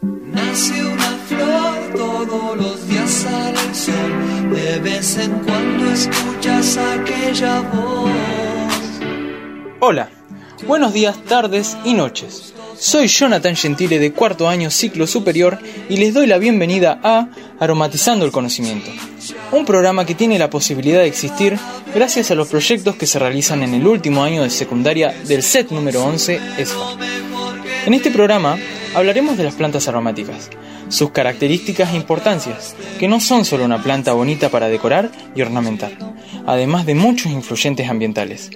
Nace una flor, todos los días el sol, de vez en cuando escuchas aquella voz. Hola, buenos días, tardes y noches. Soy Jonathan Gentile de cuarto año ciclo superior y les doy la bienvenida a Aromatizando el Conocimiento, un programa que tiene la posibilidad de existir gracias a los proyectos que se realizan en el último año de secundaria del set número 11 ESFA. En este programa hablaremos de las plantas aromáticas, sus características e importancias, que no son solo una planta bonita para decorar y ornamentar, además de muchos influyentes ambientales.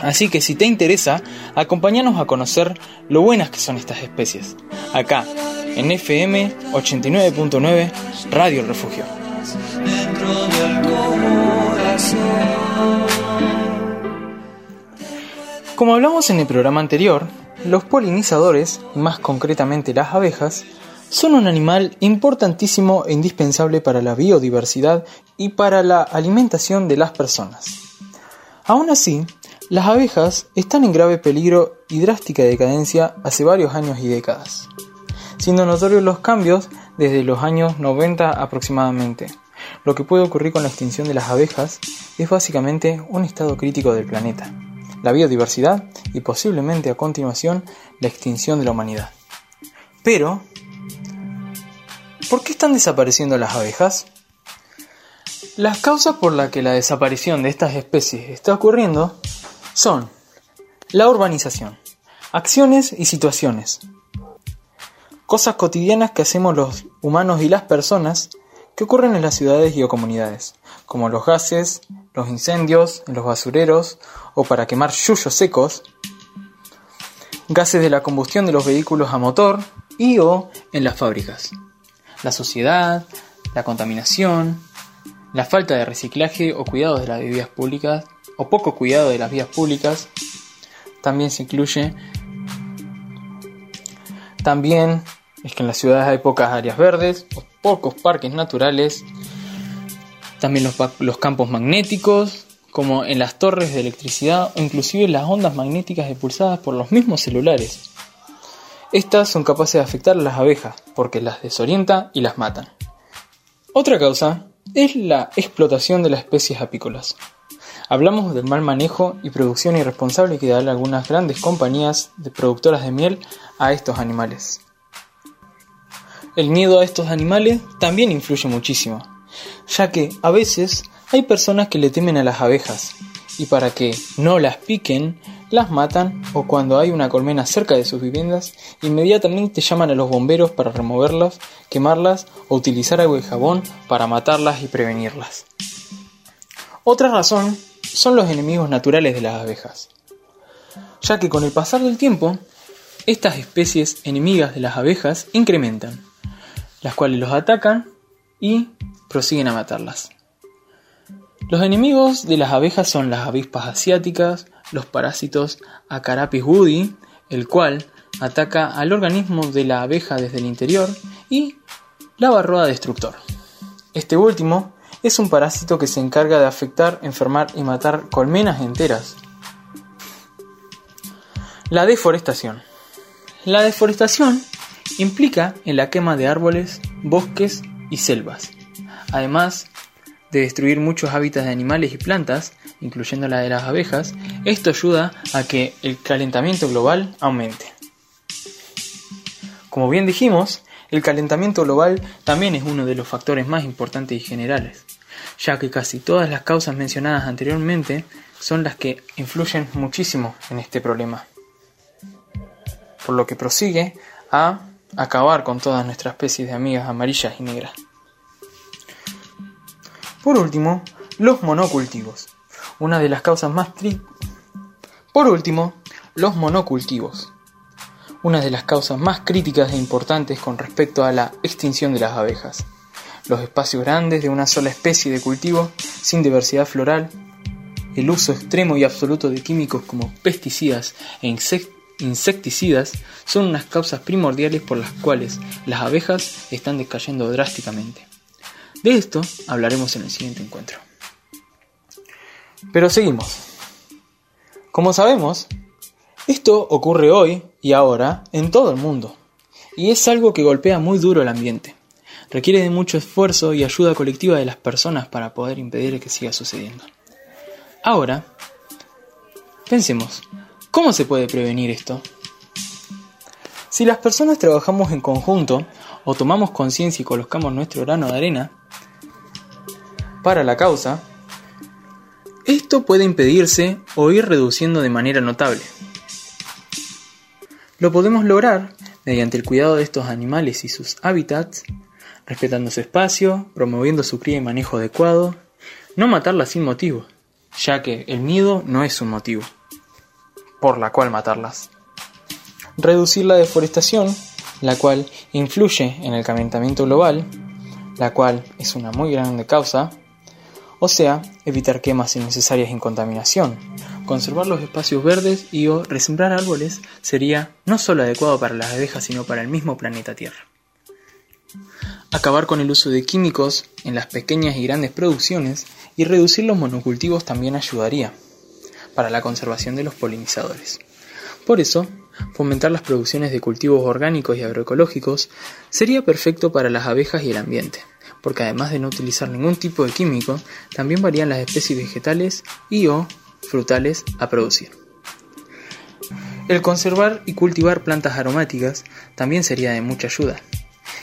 Así que si te interesa, acompáñanos a conocer lo buenas que son estas especies, acá, en FM 89.9 Radio Refugio. Como hablamos en el programa anterior, los polinizadores, más concretamente las abejas, son un animal importantísimo e indispensable para la biodiversidad y para la alimentación de las personas. Aún así, las abejas están en grave peligro y drástica decadencia hace varios años y décadas, siendo notorios los cambios desde los años 90 aproximadamente. Lo que puede ocurrir con la extinción de las abejas es básicamente un estado crítico del planeta, la biodiversidad y posiblemente a continuación la extinción de la humanidad. Pero, ¿por qué están desapareciendo las abejas? Las causas por las que la desaparición de estas especies está ocurriendo son la urbanización, acciones y situaciones, cosas cotidianas que hacemos los humanos y las personas que ocurren en las ciudades y o comunidades, como los gases, los incendios en los basureros o para quemar yuyos secos, gases de la combustión de los vehículos a motor y o en las fábricas, la sociedad, la contaminación, la falta de reciclaje o cuidado de las vías públicas o poco cuidado de las vías públicas. También se incluye también es que en las ciudades hay pocas áreas verdes o pocos parques naturales. También los, campos magnéticos, como en las torres de electricidad o inclusive las ondas magnéticas impulsadas por los mismos celulares. Estas son capaces de afectar a las abejas porque las desorienta y las matan. Otra causa es la explotación de las especies apícolas. Hablamos del mal manejo y producción irresponsable que dan algunas grandes compañías productoras de miel a estos animales. El miedo a estos animales también influye muchísimo, ya que a veces hay personas que le temen a las abejas y para que no las piquen, las matan o cuando hay una colmena cerca de sus viviendas, inmediatamente llaman a los bomberos para removerlas, quemarlas o utilizar agua y jabón para matarlas y prevenirlas. Otra razón son los enemigos naturales de las abejas, ya que con el pasar del tiempo, estas especies enemigas de las abejas incrementan, las cuales los atacan y prosiguen a matarlas. Los enemigos de las abejas son las avispas asiáticas, los parásitos Acarapis woodi, el cual ataca al organismo de la abeja desde el interior, y la barroa destructor. Este último es un parásito que se encarga de afectar, enfermar y matar colmenas enteras. La deforestación. La deforestación implica en la quema de árboles, bosques y selvas, además de destruir muchos hábitats de animales y plantas, incluyendo la de las abejas, esto ayuda a que el calentamiento global aumente. Como bien dijimos, el calentamiento global también es uno de los factores más importantes y generales, ya que casi todas las causas mencionadas anteriormente son las que influyen muchísimo en este problema. Por lo que prosigue a acabar con todas nuestras especies de amigas amarillas y negras. Por último, los monocultivos. Una de las causas más. Por último, los monocultivos. Una de las causas más críticas e importantes con respecto a la extinción de las abejas. Los espacios grandes de una sola especie de cultivo, sin diversidad floral, el uso extremo y absoluto de químicos como pesticidas e insect- insecticidas son unas causas primordiales por las cuales las abejas están decayendo drásticamente. De esto hablaremos en el siguiente encuentro. Pero seguimos. Como sabemos, esto ocurre hoy y ahora en todo el mundo. y es algo que golpea muy duro el ambiente. Requiere de mucho esfuerzo y ayuda colectiva de las personas para poder impedir que siga sucediendo. Ahora, pensemos, ¿cómo se puede prevenir esto? Si las personas trabajamos en conjunto o tomamos conciencia y colocamos nuestro grano de arena para la causa, esto puede impedirse o ir reduciendo de manera notable. Lo podemos lograr mediante el cuidado de estos animales y sus hábitats, respetando su espacio, promoviendo su cría y manejo adecuado, no matarlas sin motivo, ya que el miedo no es un motivo por la cual matarlas. Reducir la deforestación, la cual influye en el calentamiento global, la cual es una muy grande causa, o sea, evitar quemas innecesarias y contaminación. Conservar los espacios verdes y o resembrar árboles sería no solo adecuado para las abejas, sino para el mismo planeta Tierra. Acabar con el uso de químicos en las pequeñas y grandes producciones y reducir los monocultivos también ayudaría para la conservación de los polinizadores. Por eso, fomentar las producciones de cultivos orgánicos y agroecológicos sería perfecto para las abejas y el ambiente porque además de no utilizar ningún tipo de químico, también varían las especies vegetales y o frutales a producir. El conservar y cultivar plantas aromáticas también sería de mucha ayuda,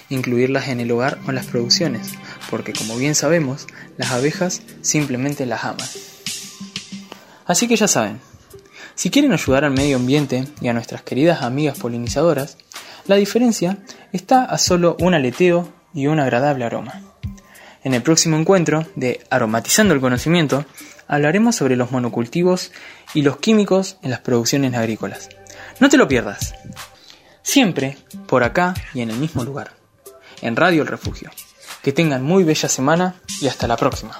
incluirlas en el hogar o en las producciones, porque como bien sabemos, las abejas simplemente las aman. Así que ya saben, si quieren ayudar al medio ambiente y a nuestras queridas amigas polinizadoras, la diferencia está a solo un aleteo y un agradable aroma. En el próximo encuentro de Aromatizando el Conocimiento hablaremos sobre los monocultivos y los químicos en las producciones agrícolas. No te lo pierdas. Siempre por acá y en el mismo lugar. En Radio El Refugio. Que tengan muy bella semana y hasta la próxima.